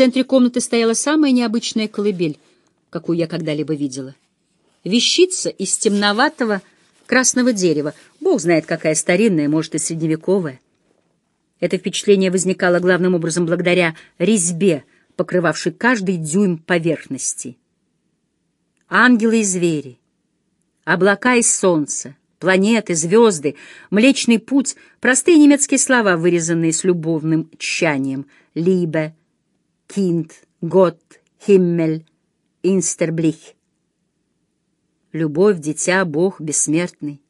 центре комнаты стояла самая необычная колыбель, какую я когда-либо видела. Вещица из темноватого красного дерева. Бог знает, какая старинная, может, и средневековая. Это впечатление возникало главным образом благодаря резьбе, покрывавшей каждый дюйм поверхности. Ангелы и звери, облака и солнце, планеты, звезды, Млечный Путь — простые немецкие слова, вырезанные с любовным тщанием. Либе, Kind, Гott, Himmel, Инстерблих. Любовь, дитя, Бог, бессмертный.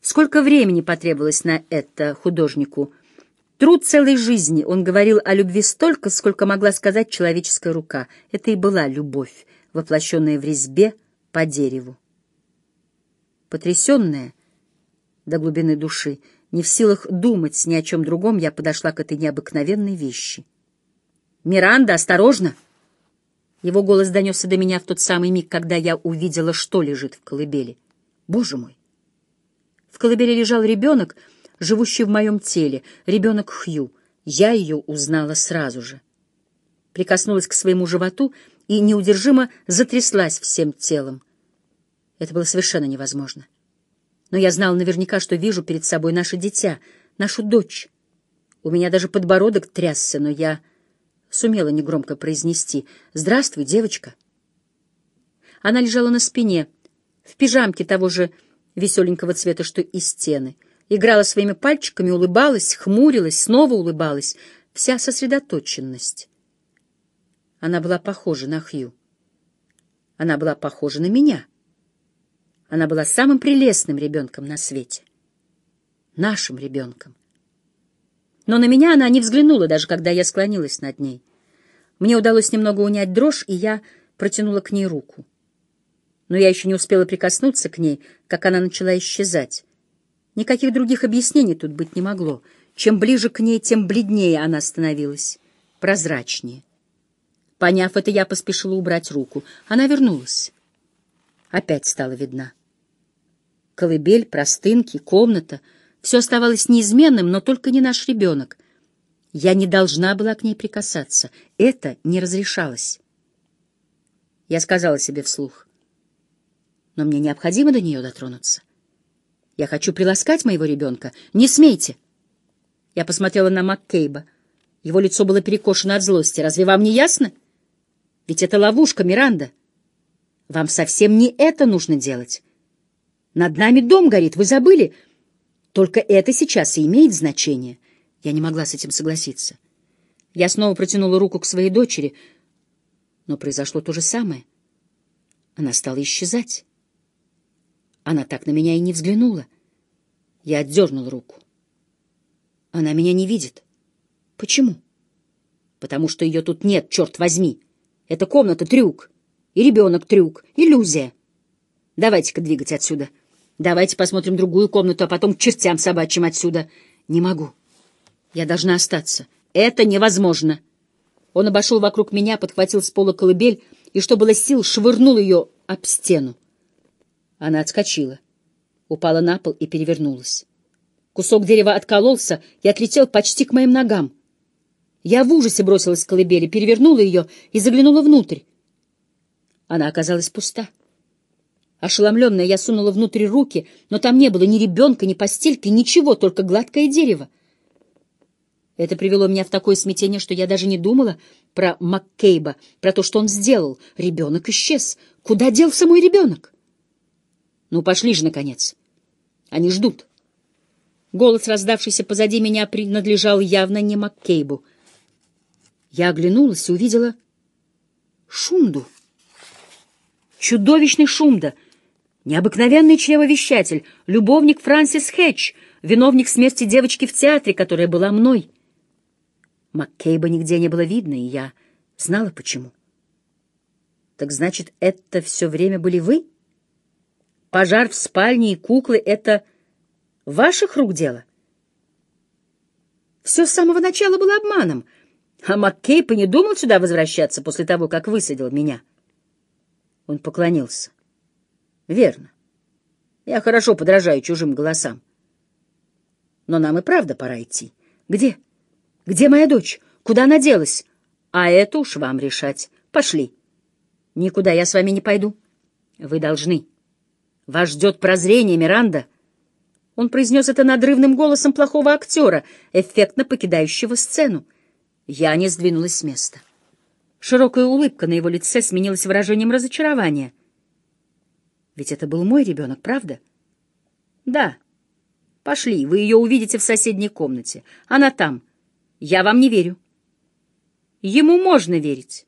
Сколько времени потребовалось на это художнику? Труд целой жизни. Он говорил о любви столько, сколько могла сказать человеческая рука. Это и была любовь, воплощенная в резьбе по дереву. Потрясенная до глубины души, не в силах думать ни о чем другом, я подошла к этой необыкновенной вещи. «Миранда, осторожно!» Его голос донесся до меня в тот самый миг, когда я увидела, что лежит в колыбели. «Боже мой!» В колыбели лежал ребенок, живущий в моем теле, ребенок Хью. Я ее узнала сразу же. Прикоснулась к своему животу и неудержимо затряслась всем телом. Это было совершенно невозможно. Но я знала наверняка, что вижу перед собой наше дитя, нашу дочь. У меня даже подбородок трясся, но я сумела негромко произнести «Здравствуй, девочка». Она лежала на спине, в пижамке того же веселенького цвета, что и стены, играла своими пальчиками, улыбалась, хмурилась, снова улыбалась, вся сосредоточенность. Она была похожа на Хью. Она была похожа на меня. Она была самым прелестным ребенком на свете. Нашим ребенком. Но на меня она не взглянула, даже когда я склонилась над ней. Мне удалось немного унять дрожь, и я протянула к ней руку. Но я еще не успела прикоснуться к ней, как она начала исчезать. Никаких других объяснений тут быть не могло. Чем ближе к ней, тем бледнее она становилась, прозрачнее. Поняв это, я поспешила убрать руку. Она вернулась. Опять стала видна колыбель, простынки, комната. Все оставалось неизменным, но только не наш ребенок. Я не должна была к ней прикасаться. Это не разрешалось. Я сказала себе вслух. Но мне необходимо до нее дотронуться. Я хочу приласкать моего ребенка. Не смейте! Я посмотрела на Маккейба. Его лицо было перекошено от злости. Разве вам не ясно? Ведь это ловушка, Миранда. Вам совсем не это нужно делать. Над нами дом горит, вы забыли? Только это сейчас и имеет значение. Я не могла с этим согласиться. Я снова протянула руку к своей дочери, но произошло то же самое. Она стала исчезать. Она так на меня и не взглянула. Я отдернул руку. Она меня не видит. Почему? Потому что ее тут нет, черт возьми. Эта комната — трюк. И ребенок — трюк. Иллюзия. Давайте-ка двигать отсюда. — Давайте посмотрим другую комнату, а потом к чертям собачьим отсюда. Не могу. Я должна остаться. Это невозможно. Он обошел вокруг меня, подхватил с пола колыбель и, что было сил, швырнул ее об стену. Она отскочила, упала на пол и перевернулась. Кусок дерева откололся и отлетел почти к моим ногам. Я в ужасе бросилась к колыбели, перевернула ее и заглянула внутрь. Она оказалась пуста. Ошеломленная, я сунула внутрь руки, но там не было ни ребенка, ни постельки, ничего, только гладкое дерево. Это привело меня в такое смятение, что я даже не думала про Маккейба, про то, что он сделал. Ребенок исчез. Куда делся мой ребенок? Ну, пошли же, наконец. Они ждут. Голос, раздавшийся позади меня, принадлежал явно не Маккейбу. Я оглянулась и увидела Шунду. Чудовищный Шунда — Необыкновенный чревовещатель, любовник Франсис Хэтч, виновник смерти девочки в театре, которая была мной. Маккейба нигде не было видно, и я знала почему. Так значит, это все время были вы? Пожар в спальне и куклы — это ваших рук дело? Все с самого начала было обманом, а Маккейб и не думал сюда возвращаться после того, как высадил меня. Он поклонился. Верно. Я хорошо подражаю чужим голосам. Но нам и правда пора идти. Где? Где моя дочь? Куда она делась? А это уж вам решать. Пошли. Никуда я с вами не пойду. Вы должны. Вас ждет прозрение, Миранда. Он произнес это надрывным голосом плохого актера, эффектно покидающего сцену. Я не сдвинулась с места. Широкая улыбка на его лице сменилась выражением разочарования. Ведь это был мой ребенок, правда? Да. Пошли, вы ее увидите в соседней комнате. Она там. Я вам не верю. Ему можно верить.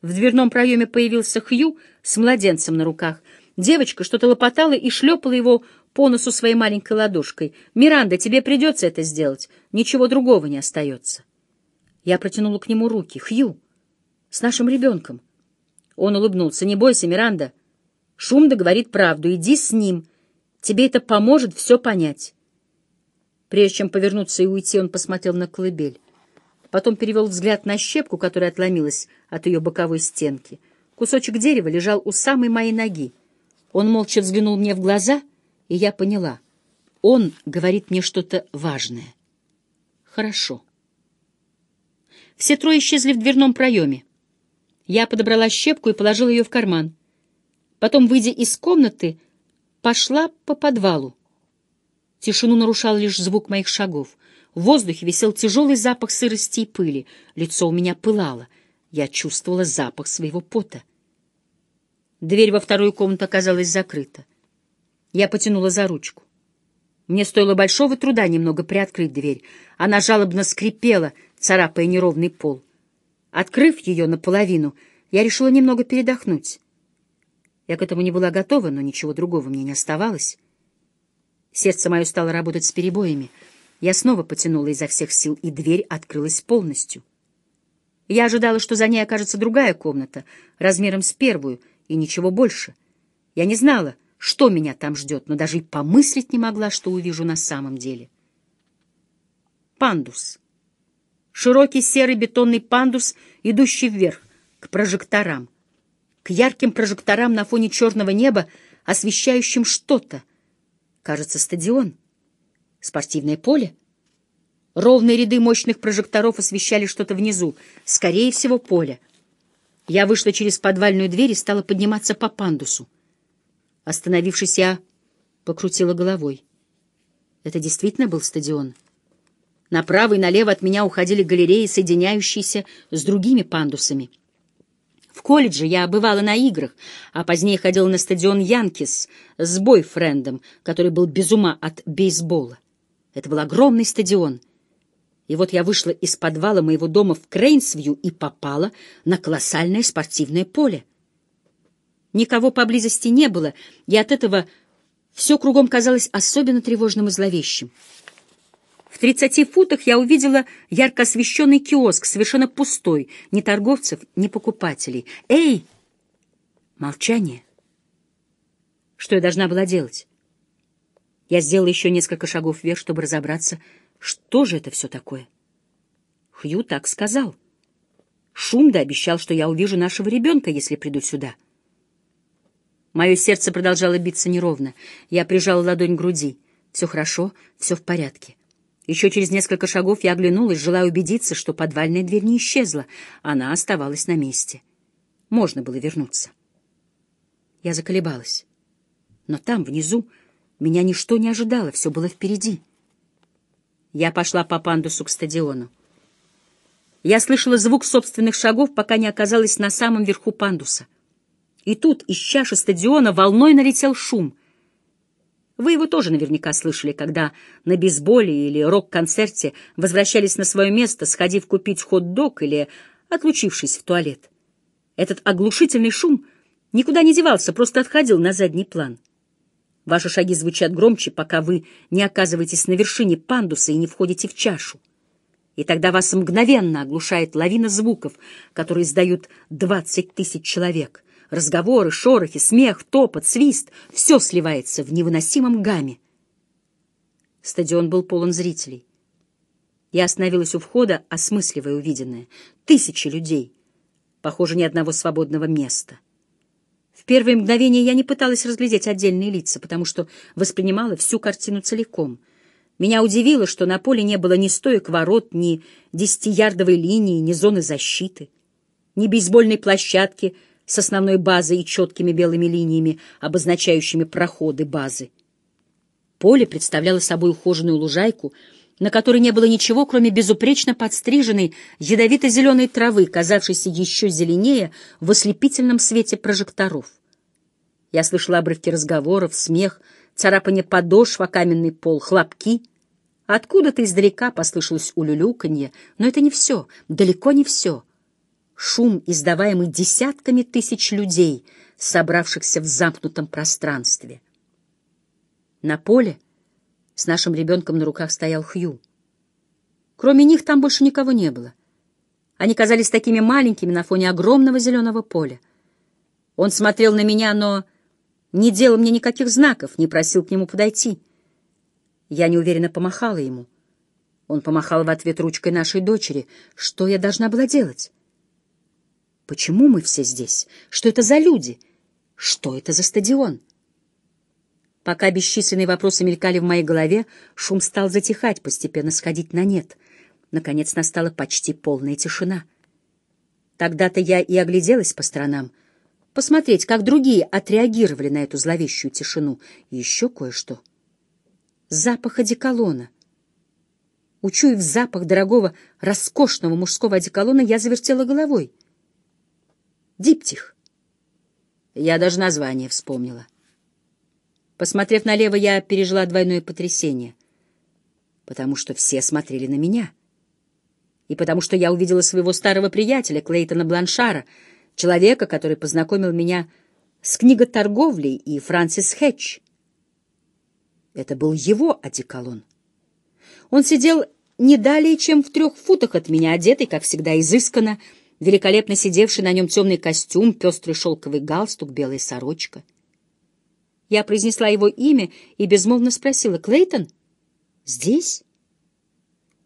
В дверном проеме появился Хью с младенцем на руках. Девочка что-то лопотала и шлепала его по носу своей маленькой ладошкой. «Миранда, тебе придется это сделать. Ничего другого не остается». Я протянула к нему руки. «Хью, с нашим ребенком». Он улыбнулся. «Не бойся, Миранда. Шумда говорит правду. Иди с ним. Тебе это поможет все понять». Прежде чем повернуться и уйти, он посмотрел на колыбель. Потом перевел взгляд на щепку, которая отломилась от ее боковой стенки. Кусочек дерева лежал у самой моей ноги. Он молча взглянул мне в глаза, и я поняла. Он говорит мне что-то важное. Хорошо. Все трое исчезли в дверном проеме. Я подобрала щепку и положила ее в карман. Потом, выйдя из комнаты, пошла по подвалу. Тишину нарушал лишь звук моих шагов. В воздухе висел тяжелый запах сырости и пыли. Лицо у меня пылало. Я чувствовала запах своего пота. Дверь во вторую комнату оказалась закрыта. Я потянула за ручку. Мне стоило большого труда немного приоткрыть дверь. Она жалобно скрипела, царапая неровный пол. Открыв ее наполовину, я решила немного передохнуть. Я к этому не была готова, но ничего другого мне не оставалось. Сердце мое стало работать с перебоями. Я снова потянула изо всех сил, и дверь открылась полностью. Я ожидала, что за ней окажется другая комната, размером с первую — и ничего больше. Я не знала, что меня там ждет, но даже и помыслить не могла, что увижу на самом деле. Пандус. Широкий серый бетонный пандус, идущий вверх, к прожекторам. К ярким прожекторам на фоне черного неба, освещающим что-то. Кажется, стадион. Спортивное поле. Ровные ряды мощных прожекторов освещали что-то внизу, скорее всего, поле. Я вышла через подвальную дверь и стала подниматься по пандусу. Остановившись, я покрутила головой. Это действительно был стадион. Направо и налево от меня уходили галереи, соединяющиеся с другими пандусами. В колледже я бывала на играх, а позднее ходила на стадион Янкис с бойфрендом, который был без ума от бейсбола. Это был огромный стадион — и вот я вышла из подвала моего дома в Крейнсвью и попала на колоссальное спортивное поле. Никого поблизости не было, и от этого все кругом казалось особенно тревожным и зловещим. В тридцати футах я увидела ярко освещенный киоск, совершенно пустой, ни торговцев, ни покупателей. «Эй!» Молчание. Что я должна была делать? Я сделала еще несколько шагов вверх, чтобы разобраться — что же это все такое? Хью так сказал. Шумда обещал, что я увижу нашего ребенка, если приду сюда. Мое сердце продолжало биться неровно. Я прижала ладонь к груди. Все хорошо, все в порядке. Еще через несколько шагов я оглянулась, желая убедиться, что подвальная дверь не исчезла. Она оставалась на месте. Можно было вернуться. Я заколебалась. Но там, внизу, меня ничто не ожидало, все было впереди. Я пошла по пандусу к стадиону. Я слышала звук собственных шагов, пока не оказалась на самом верху пандуса. И тут из чаши стадиона волной налетел шум. Вы его тоже наверняка слышали, когда на бейсболе или рок-концерте возвращались на свое место, сходив купить хот-дог или отлучившись в туалет. Этот оглушительный шум никуда не девался, просто отходил на задний план. Ваши шаги звучат громче, пока вы не оказываетесь на вершине пандуса и не входите в чашу. И тогда вас мгновенно оглушает лавина звуков, которые издают двадцать тысяч человек. Разговоры, шорохи, смех, топот, свист — все сливается в невыносимом гамме. Стадион был полон зрителей. Я остановилась у входа, осмысливая увиденное. Тысячи людей. Похоже, ни одного свободного места — в первые мгновения я не пыталась разглядеть отдельные лица, потому что воспринимала всю картину целиком. Меня удивило, что на поле не было ни стоек ворот, ни десятиярдовой линии, ни зоны защиты, ни бейсбольной площадки с основной базой и четкими белыми линиями, обозначающими проходы базы. Поле представляло собой ухоженную лужайку, на которой не было ничего, кроме безупречно подстриженной ядовито-зеленой травы, казавшейся еще зеленее в ослепительном свете прожекторов. Я слышала обрывки разговоров, смех, царапание подошв о каменный пол, хлопки. Откуда-то издалека послышалось улюлюканье, но это не все, далеко не все. Шум, издаваемый десятками тысяч людей, собравшихся в замкнутом пространстве. На поле с нашим ребенком на руках стоял Хью. Кроме них там больше никого не было. Они казались такими маленькими на фоне огромного зеленого поля. Он смотрел на меня, но не делал мне никаких знаков, не просил к нему подойти. Я неуверенно помахала ему. Он помахал в ответ ручкой нашей дочери. Что я должна была делать? Почему мы все здесь? Что это за люди? Что это за стадион? Пока бесчисленные вопросы мелькали в моей голове, шум стал затихать, постепенно сходить на нет. Наконец настала почти полная тишина. Тогда-то я и огляделась по сторонам — посмотреть, как другие отреагировали на эту зловещую тишину. И еще кое-что. Запах одеколона. Учуяв запах дорогого, роскошного мужского одеколона, я завертела головой. Диптих. Я даже название вспомнила. Посмотрев налево, я пережила двойное потрясение, потому что все смотрели на меня. И потому что я увидела своего старого приятеля, Клейтона Бланшара, человека, который познакомил меня с книготорговлей и Франсис Хэтч. Это был его одеколон. Он сидел не далее, чем в трех футах от меня, одетый, как всегда, изысканно, великолепно сидевший на нем темный костюм, пестрый шелковый галстук, белая сорочка. Я произнесла его имя и безмолвно спросила, «Клейтон, здесь?»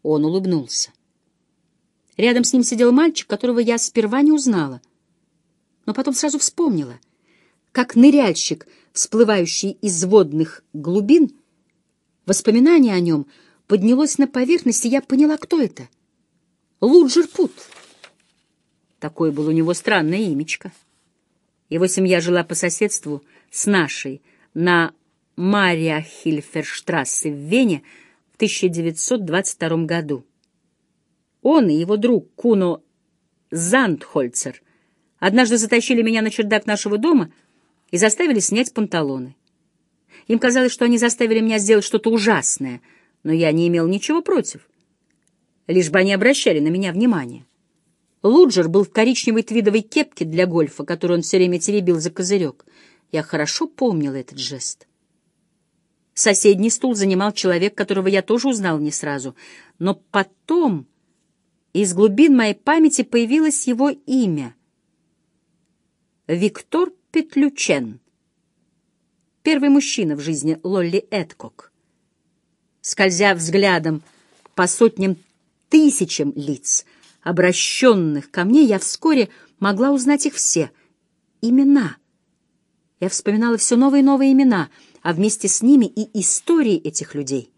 Он улыбнулся. Рядом с ним сидел мальчик, которого я сперва не узнала — но потом сразу вспомнила, как ныряльщик, всплывающий из водных глубин, воспоминание о нем поднялось на поверхность, и я поняла, кто это. Луджер Пут. Такое было у него странное имечко. Его семья жила по соседству с нашей на Мария Хильферштрассе в Вене в 1922 году. Он и его друг Куно Зандхольцер — Однажды затащили меня на чердак нашего дома и заставили снять панталоны. Им казалось, что они заставили меня сделать что-то ужасное, но я не имел ничего против. Лишь бы они обращали на меня внимание. Луджер был в коричневой твидовой кепке для гольфа, которую он все время теребил за козырек. Я хорошо помнил этот жест. Соседний стул занимал человек, которого я тоже узнал не сразу, но потом из глубин моей памяти появилось его имя — Виктор Петлючен. Первый мужчина в жизни Лолли Эдкок. Скользя взглядом по сотням тысячам лиц, обращенных ко мне, я вскоре могла узнать их все. Имена. Я вспоминала все новые и новые имена, а вместе с ними и истории этих людей.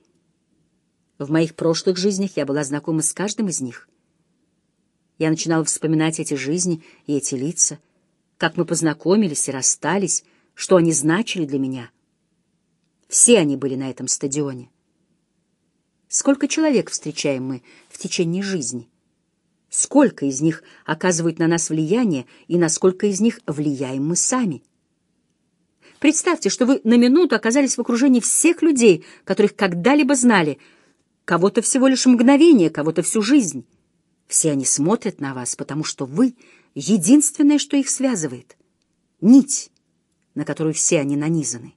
В моих прошлых жизнях я была знакома с каждым из них. Я начинала вспоминать эти жизни и эти лица — как мы познакомились и расстались, что они значили для меня. Все они были на этом стадионе. Сколько человек встречаем мы в течение жизни? Сколько из них оказывают на нас влияние и насколько из них влияем мы сами? Представьте, что вы на минуту оказались в окружении всех людей, которых когда-либо знали, кого-то всего лишь мгновение, кого-то всю жизнь. Все они смотрят на вас, потому что вы — единственное, что их связывает. Нить, на которую все они нанизаны.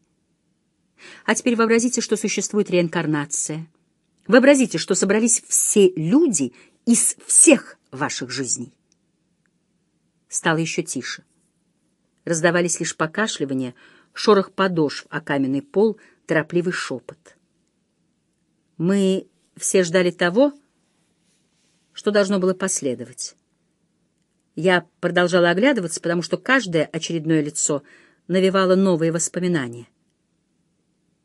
А теперь вообразите, что существует реинкарнация. Вообразите, что собрались все люди из всех ваших жизней. Стало еще тише. Раздавались лишь покашливания, шорох подошв о каменный пол, торопливый шепот. Мы все ждали того, что должно было последовать. Я продолжала оглядываться, потому что каждое очередное лицо навевало новые воспоминания.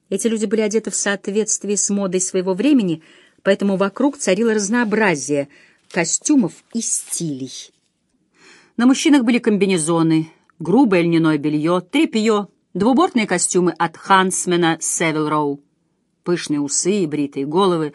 Эти люди были одеты в соответствии с модой своего времени, поэтому вокруг царило разнообразие костюмов и стилей. На мужчинах были комбинезоны, грубое льняное белье, тряпье, двубортные костюмы от Хансмена Севил Роу, пышные усы и бритые головы,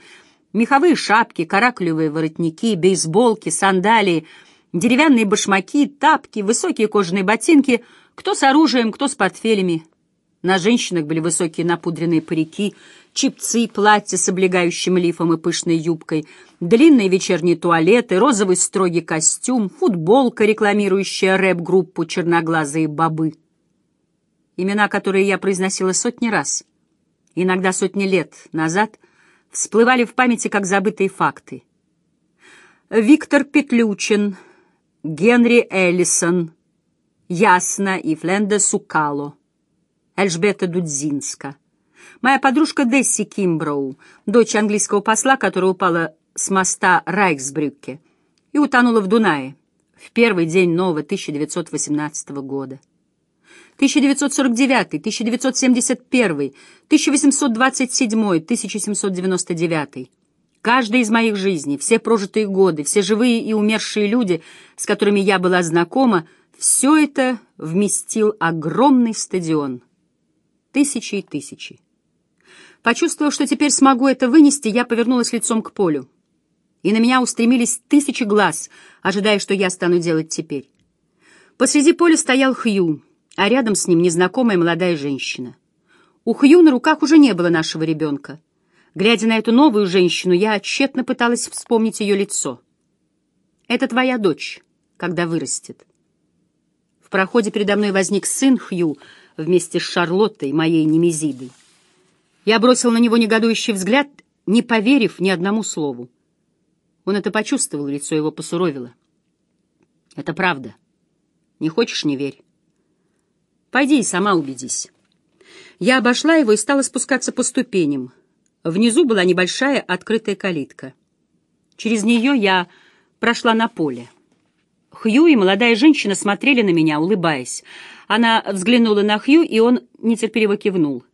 меховые шапки, каракулевые воротники, бейсболки, сандалии, деревянные башмаки, тапки, высокие кожаные ботинки, кто с оружием, кто с портфелями — на женщинах были высокие напудренные парики, чипцы, платья с облегающим лифом и пышной юбкой, длинные вечерние туалеты, розовый строгий костюм, футболка, рекламирующая рэп-группу «Черноглазые бобы». Имена, которые я произносила сотни раз, иногда сотни лет назад, всплывали в памяти как забытые факты. Виктор Петлючин, Генри Эллисон, Ясна и Фленда Сукало. Эльжбета Дудзинска. Моя подружка Десси Кимброу, дочь английского посла, которая упала с моста Райксбрюкке и утонула в Дунае в первый день нового 1918 года. 1949, 1971, 1827, 1799. Каждая из моих жизней, все прожитые годы, все живые и умершие люди, с которыми я была знакома, все это вместил огромный стадион — Тысячи и тысячи. Почувствовав, что теперь смогу это вынести, я повернулась лицом к полю. И на меня устремились тысячи глаз, ожидая, что я стану делать теперь. Посреди поля стоял Хью, а рядом с ним незнакомая молодая женщина. У Хью на руках уже не было нашего ребенка. Глядя на эту новую женщину, я тщетно пыталась вспомнить ее лицо. «Это твоя дочь, когда вырастет». В проходе передо мной возник сын Хью, вместе с Шарлоттой, моей немезидой. Я бросил на него негодующий взгляд, не поверив ни одному слову. Он это почувствовал, лицо его посуровило. Это правда. Не хочешь — не верь. Пойди и сама убедись. Я обошла его и стала спускаться по ступеням. Внизу была небольшая открытая калитка. Через нее я прошла на поле. Хью и молодая женщина смотрели на меня, улыбаясь. Она взглянула на Хью, и он нетерпеливо кивнул.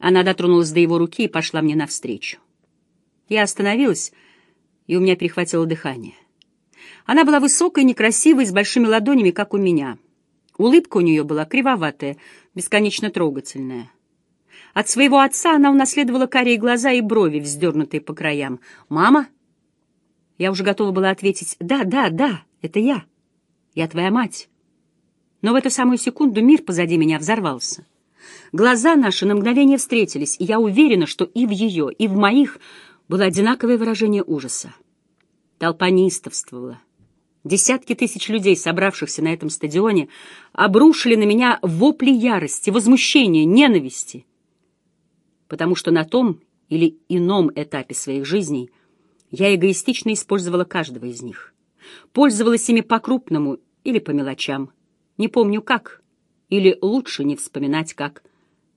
Она дотронулась до его руки и пошла мне навстречу. Я остановилась, и у меня перехватило дыхание. Она была высокой, некрасивой, с большими ладонями, как у меня. Улыбка у нее была кривоватая, бесконечно трогательная. От своего отца она унаследовала карие глаза и брови, вздернутые по краям. «Мама?» Я уже готова была ответить «Да, да, да, это я. Я твоя мать». Но в эту самую секунду мир позади меня взорвался. Глаза наши на мгновение встретились, и я уверена, что и в ее, и в моих было одинаковое выражение ужаса. Толпа неистовствовала. Десятки тысяч людей, собравшихся на этом стадионе, обрушили на меня вопли ярости, возмущения, ненависти. Потому что на том или ином этапе своих жизней я эгоистично использовала каждого из них. Пользовалась ими по-крупному или по мелочам. Не помню как, или лучше не вспоминать как,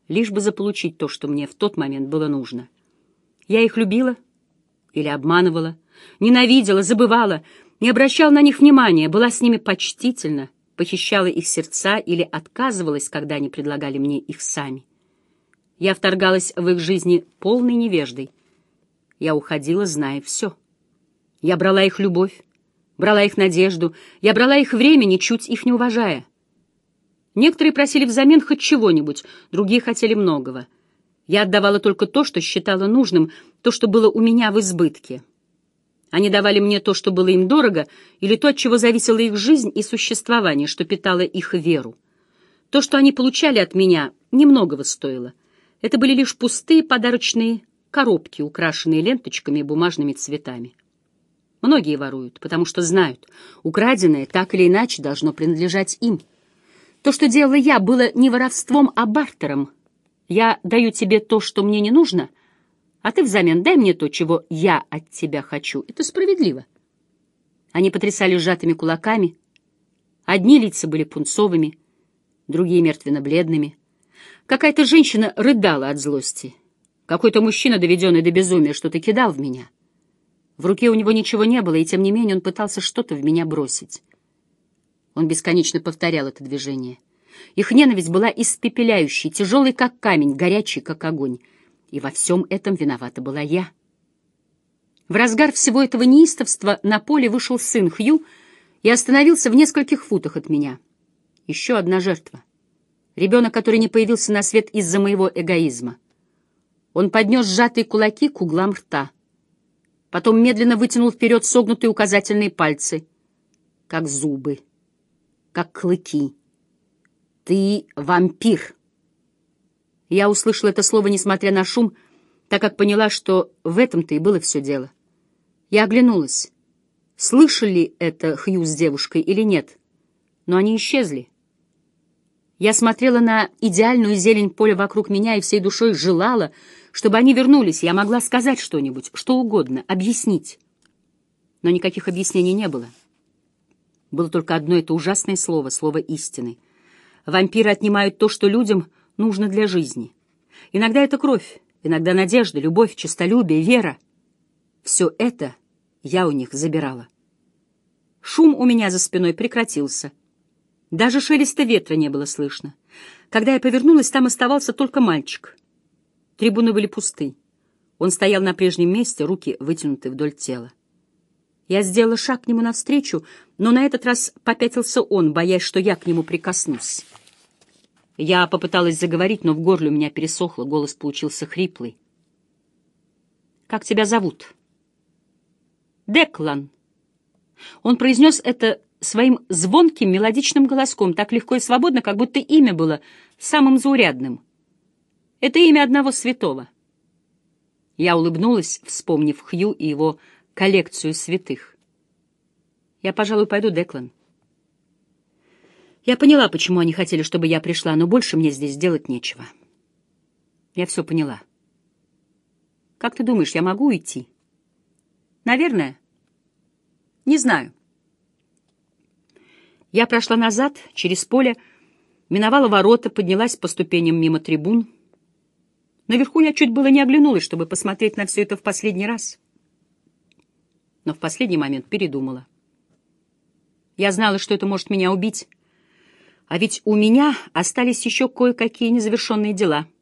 лишь бы заполучить то, что мне в тот момент было нужно. Я их любила или обманывала, ненавидела, забывала, не обращала на них внимания, была с ними почтительна, похищала их сердца или отказывалась, когда они предлагали мне их сами. Я вторгалась в их жизни полной невеждой. Я уходила, зная все. Я брала их любовь, брала их надежду, я брала их время, ничуть их не уважая. Некоторые просили взамен хоть чего-нибудь, другие хотели многого. Я отдавала только то, что считала нужным, то, что было у меня в избытке. Они давали мне то, что было им дорого, или то, от чего зависела их жизнь и существование, что питало их веру. То, что они получали от меня, немногого стоило. Это были лишь пустые подарочные коробки, украшенные ленточками и бумажными цветами. Многие воруют, потому что знают, украденное так или иначе должно принадлежать им. То, что делала я, было не воровством, а бартером. Я даю тебе то, что мне не нужно, а ты взамен дай мне то, чего я от тебя хочу. Это справедливо. Они потрясали сжатыми кулаками. Одни лица были пунцовыми, другие мертвенно-бледными. Какая-то женщина рыдала от злости. Какой-то мужчина, доведенный до безумия, что-то кидал в меня. В руке у него ничего не было, и тем не менее он пытался что-то в меня бросить. Он бесконечно повторял это движение. Их ненависть была испепеляющей, тяжелой, как камень, горячей, как огонь. И во всем этом виновата была я. В разгар всего этого неистовства на поле вышел сын Хью и остановился в нескольких футах от меня. Еще одна жертва. Ребенок, который не появился на свет из-за моего эгоизма. Он поднес сжатые кулаки к углам рта. Потом медленно вытянул вперед согнутые указательные пальцы, как зубы, как клыки. «Ты вампир!» Я услышала это слово, несмотря на шум, так как поняла, что в этом-то и было все дело. Я оглянулась. Слышали это Хью с девушкой или нет? Но они исчезли. Я смотрела на идеальную зелень поля вокруг меня и всей душой желала, чтобы они вернулись, я могла сказать что-нибудь, что угодно, объяснить. Но никаких объяснений не было. Было только одно это ужасное слово, слово истины. Вампиры отнимают то, что людям нужно для жизни. Иногда это кровь, иногда надежда, любовь, честолюбие, вера — все это я у них забирала. Шум у меня за спиной прекратился. Даже шелеста ветра не было слышно. Когда я повернулась, там оставался только мальчик. Трибуны были пусты. Он стоял на прежнем месте, руки вытянуты вдоль тела. Я сделала шаг к нему навстречу, но на этот раз попятился он, боясь, что я к нему прикоснусь. Я попыталась заговорить, но в горле у меня пересохло, голос получился хриплый. «Как тебя зовут?» Деклан. Он произнес это своим звонким мелодичным голоском, так легко и свободно, как будто имя было самым заурядным. Это имя одного святого. Я улыбнулась, вспомнив Хью и его коллекцию святых. Я, пожалуй, пойду, Деклан. Я поняла, почему они хотели, чтобы я пришла, но больше мне здесь делать нечего. Я все поняла. Как ты думаешь, я могу уйти? Наверное. Не знаю. Я прошла назад, через поле, миновала ворота, поднялась по ступеням мимо трибун. Наверху я чуть было не оглянулась, чтобы посмотреть на все это в последний раз. Но в последний момент передумала. Я знала, что это может меня убить. А ведь у меня остались еще кое-какие незавершенные дела —